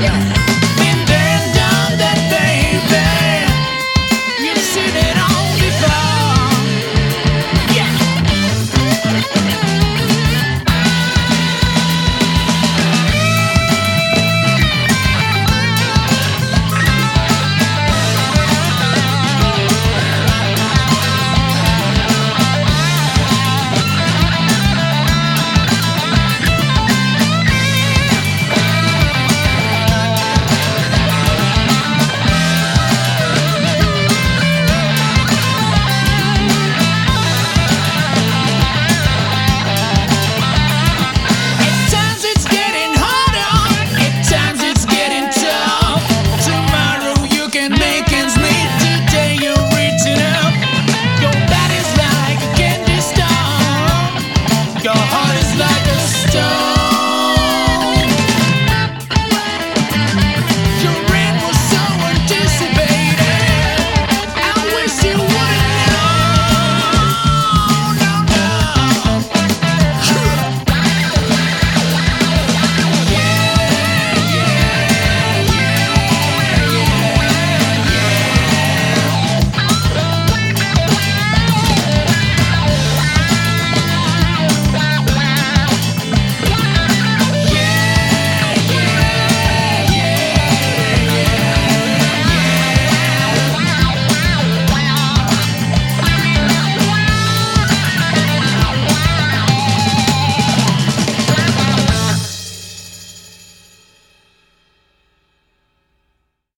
Yeah.